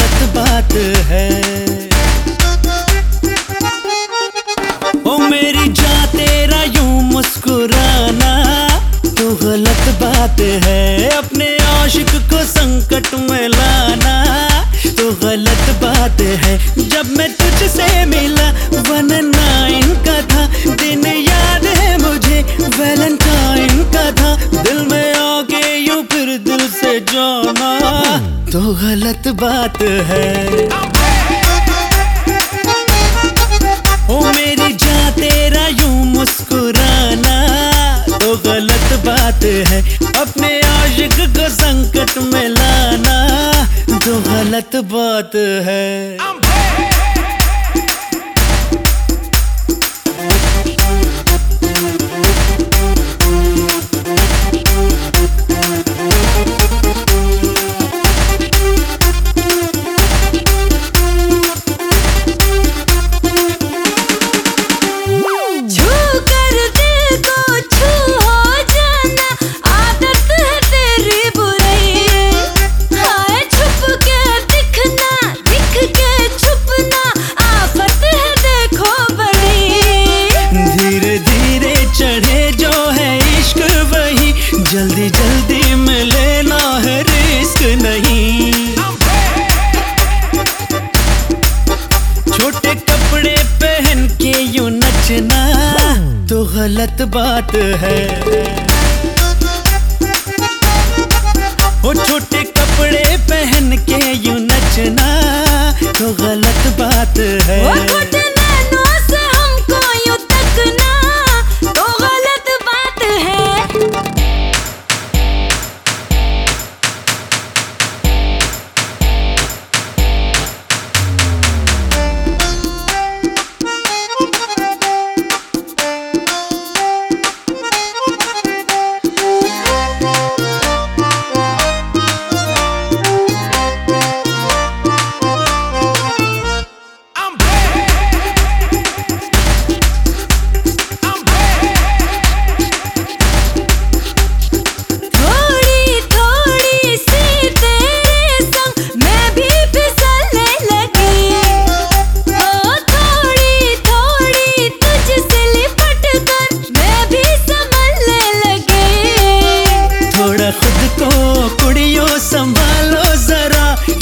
गलत बात है। ओ मेरी जा तेरा यूँ मुस्कुराना तो गलत बात है। अपने आशिक को संकट में लाना तो गलत बात है। जब मैं तुझसे मिला वन नाइन का था। दिन याद है मुझे, वैलेंटाइन का था। दिल में आके यूँ फिर दिल से जाना। तो गलत बात है। ओ मेरी जा तेरा यू मुस्कुराना तो गलत बात है। अपने आशिक को संकट में लाना तो गलत बात है। गलत बात है। वो छोटे कपड़े पहन के यूँ नचना तो गलत बात है।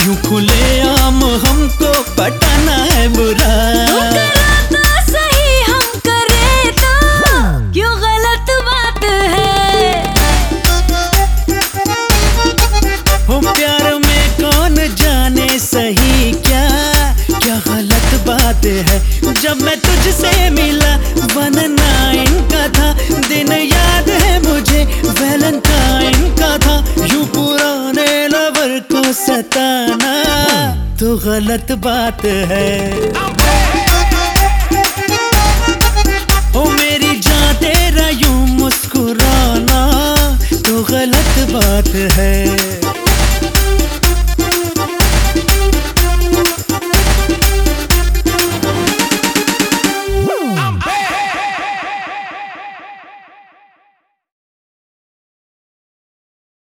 यूँ खुले आम हमको पटाना है बुरा? गलत बात है। ओ मेरी जान तेरा यूँ मुस्कुराना तो गलत बात है।